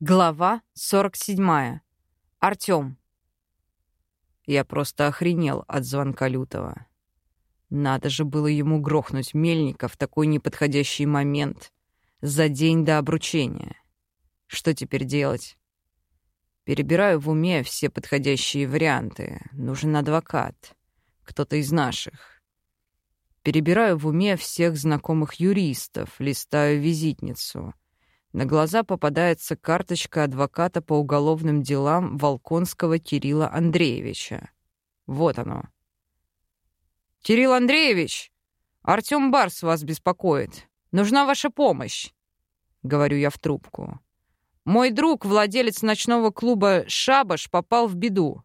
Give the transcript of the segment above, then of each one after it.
Глава 47. Артём. Я просто охренел от звонка Лютого. Надо же было ему грохнуть Мельника в такой неподходящий момент, за день до обручения. Что теперь делать? Перебираю в уме все подходящие варианты. Нужен адвокат, кто-то из наших. Перебираю в уме всех знакомых юристов, листаю визитницу — на глаза попадается карточка адвоката по уголовным делам Волконского Кирилла Андреевича. Вот оно. «Кирилл Андреевич, Артём Барс вас беспокоит. Нужна ваша помощь», — говорю я в трубку. «Мой друг, владелец ночного клуба «Шабаш», попал в беду.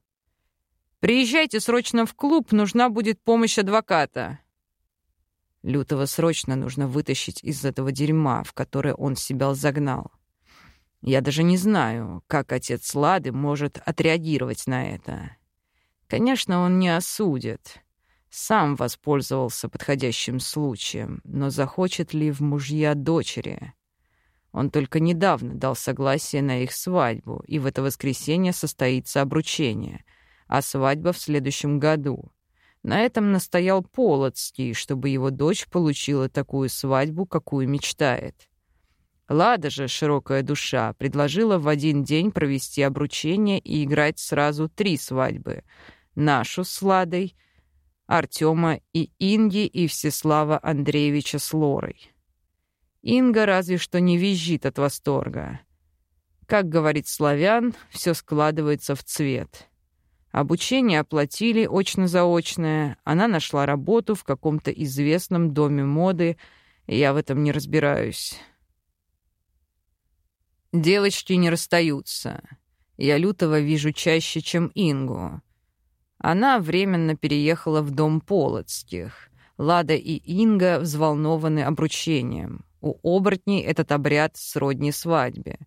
Приезжайте срочно в клуб, нужна будет помощь адвоката. Лютого срочно нужно вытащить из этого дерьма, в которое он себя загнал. Я даже не знаю, как отец Лады может отреагировать на это. Конечно, он не осудит. Сам воспользовался подходящим случаем, но захочет ли в мужья дочери? Он только недавно дал согласие на их свадьбу, и в это воскресенье состоится обручение, а свадьба в следующем году. На этом настоял Полоцкий, чтобы его дочь получила такую свадьбу, какую мечтает. Лада же, широкая душа, предложила в один день провести обручение и играть сразу три свадьбы. Нашу с Ладой, Артема и Инги и Всеслава Андреевича с Лорой. Инга разве что не визжит от восторга. Как говорит славян, все складывается в цвет — Обучение оплатили очно-заочное. Она нашла работу в каком-то известном доме моды. Я в этом не разбираюсь. Девочки не расстаются. Я Лютого вижу чаще, чем Ингу. Она временно переехала в дом Полоцких. Лада и Инга взволнованы обручением. У оборотней этот обряд сродни свадьбе.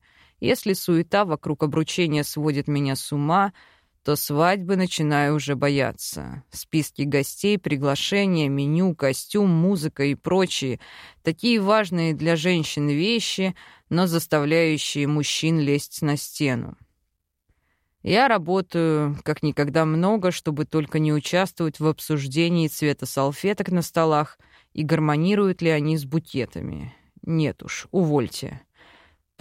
Если суета вокруг обручения сводит меня с ума — то свадьбы начинаю уже бояться. Списки гостей, приглашения, меню, костюм, музыка и прочие. Такие важные для женщин вещи, но заставляющие мужчин лезть на стену. Я работаю как никогда много, чтобы только не участвовать в обсуждении цвета салфеток на столах и гармонируют ли они с букетами. Нет уж, увольте.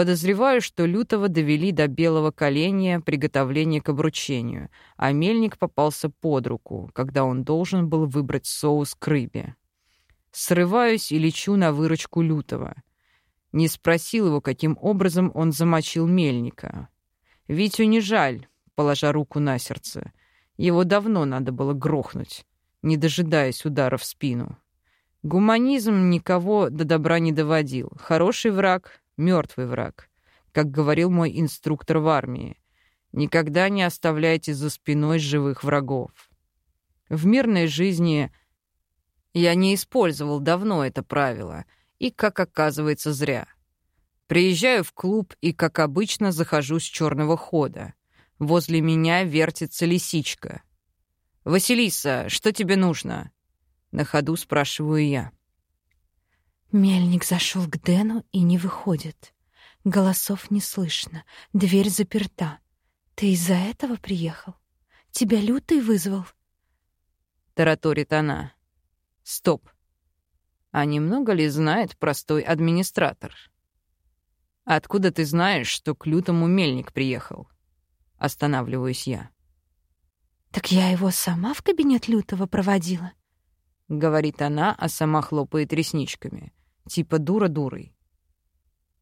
Подозреваю, что Лютого довели до белого коленя приготовления к обручению, а мельник попался под руку, когда он должен был выбрать соус к рыбе. Срываюсь и лечу на выручку Лютого. Не спросил его, каким образом он замочил мельника. Витю не жаль, положа руку на сердце. Его давно надо было грохнуть, не дожидаясь удара в спину. Гуманизм никого до добра не доводил. Хороший враг мертвый враг. Как говорил мой инструктор в армии, никогда не оставляйте за спиной живых врагов. В мирной жизни я не использовал давно это правило, и, как оказывается, зря. Приезжаю в клуб и, как обычно, захожу с черного хода. Возле меня вертится лисичка. «Василиса, что тебе нужно?» На ходу спрашиваю я. Мельник зашел к Дэну и не выходит. Голосов не слышно, дверь заперта. Ты из-за этого приехал? Тебя лютый вызвал? Тараторит она. Стоп. А немного ли знает простой администратор? Откуда ты знаешь, что к лютому мельник приехал? Останавливаюсь я. Так я его сама в кабинет лютого проводила. Говорит она, а сама хлопает ресничками. Типа дура дурой.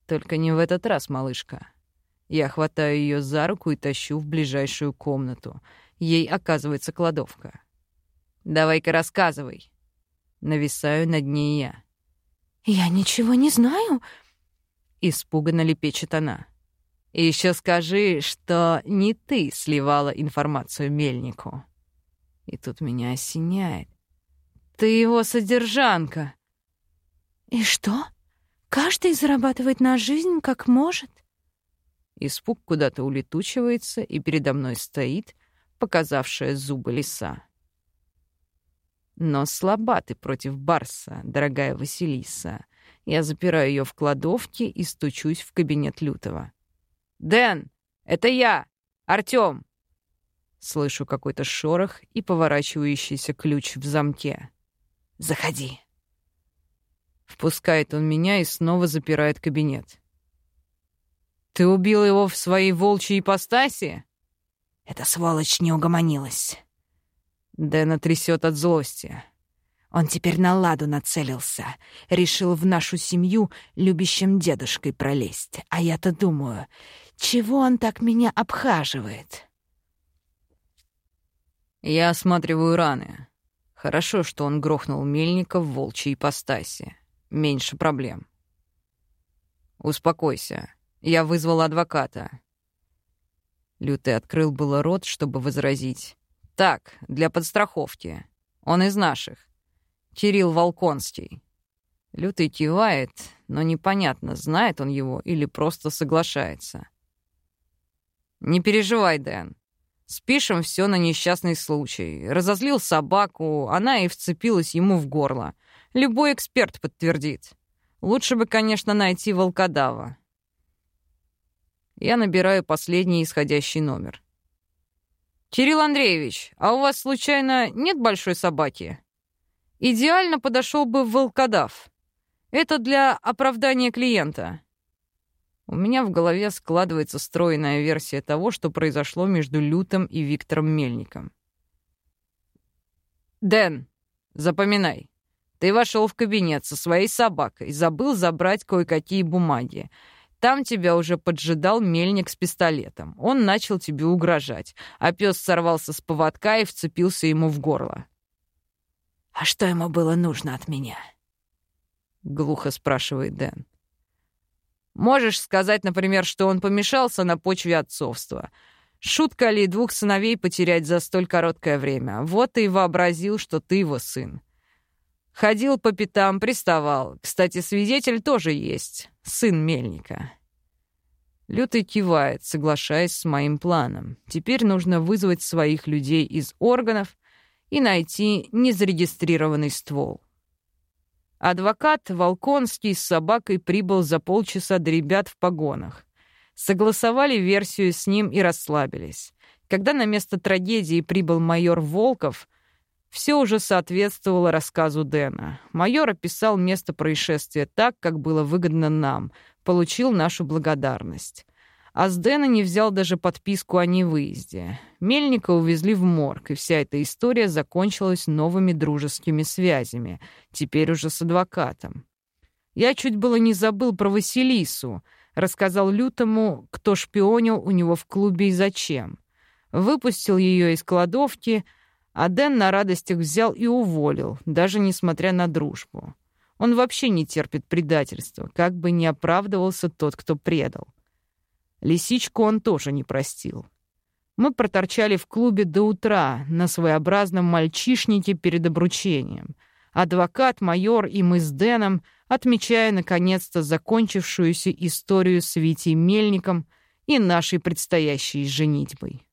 Только не в этот раз, малышка. Я хватаю ее за руку и тащу в ближайшую комнату. Ей оказывается кладовка. «Давай-ка рассказывай». Нависаю над ней я. «Я ничего не знаю», — испуганно лепечет она. «И еще скажи, что не ты сливала информацию Мельнику». И тут меня осеняет. «Ты его содержанка!» «И что? Каждый зарабатывает на жизнь как может?» Испуг куда-то улетучивается, и передо мной стоит показавшая зубы лиса. Но слаба ты против Барса, дорогая Василиса. Я запираю ее в кладовке и стучусь в кабинет Лютого. Дэн, это я, Артём!» Слышу какой-то шорох и поворачивающийся ключ в замке. «Заходи!» Впускает он меня и снова запирает кабинет. «Ты убил его в своей волчьей ипостаси?» «Эта сволочь не угомонилась». Дэна трясет от злости. Он теперь на ладу нацелился. Решил в нашу семью любящим дедушкой пролезть. А я-то думаю, чего он так меня обхаживает? Я осматриваю раны. Хорошо, что он грохнул мельника в волчьей ипостаси. Меньше проблем. Успокойся. Я вызвал адвоката. Лютый открыл было рот, чтобы возразить. Так, для подстраховки. Он из наших. Кирилл Волконский. Лютый кивает, но непонятно, знает он его или просто соглашается. «Не переживай, Дэн. Спишем все на несчастный случай. Разозлил собаку, она и вцепилась ему в горло. Любой эксперт подтвердит. Лучше бы, конечно, найти волкодава. Я набираю последний исходящий номер. «Кирилл Андреевич, а у вас, случайно, нет большой собаки?» «Идеально подошел бы волкодав. Это для оправдания клиента». У меня в голове складывается стройная версия того, что произошло между Лютом и Виктором Мельником. «Дэн, запоминай. Ты вошел в кабинет со своей собакой, забыл забрать кое-какие бумаги. Там тебя уже поджидал мельник с пистолетом. Он начал тебе угрожать, а пес сорвался с поводка и вцепился ему в горло. «А что ему было нужно от меня?» — глухо спрашивает Дэн. «Можешь сказать, например, что он помешался на почве отцовства. Шутка ли двух сыновей потерять за столь короткое время? Вот и вообразил, что ты его сын. Ходил по пятам, приставал. Кстати, свидетель тоже есть, сын Мельника. Лютый кивает, соглашаясь с моим планом. Теперь нужно вызвать своих людей из органов и найти незарегистрированный ствол. Адвокат Волконский с собакой прибыл за полчаса до ребят в погонах. Согласовали версию с ним и расслабились. Когда на место трагедии прибыл майор Волков — все уже соответствовало рассказу Дэна. Майор описал место происшествия так, как было выгодно нам, получил нашу благодарность. А с Дэна не взял даже подписку о невыезде. Мельника увезли в морг, и вся эта история закончилась новыми дружескими связями, теперь уже с адвокатом. Я чуть было не забыл про Василису, рассказал Лютому, кто шпионил у него в клубе и зачем. Выпустил ее из кладовки — а Дэн на радостях взял и уволил, даже несмотря на дружбу. Он вообще не терпит предательства, как бы не оправдывался тот, кто предал. Лисичку он тоже не простил. Мы проторчали в клубе до утра на своеобразном мальчишнике перед обручением. Адвокат, майор и мы с Дэном, отмечая наконец-то закончившуюся историю с Витей Мельником и нашей предстоящей женитьбой.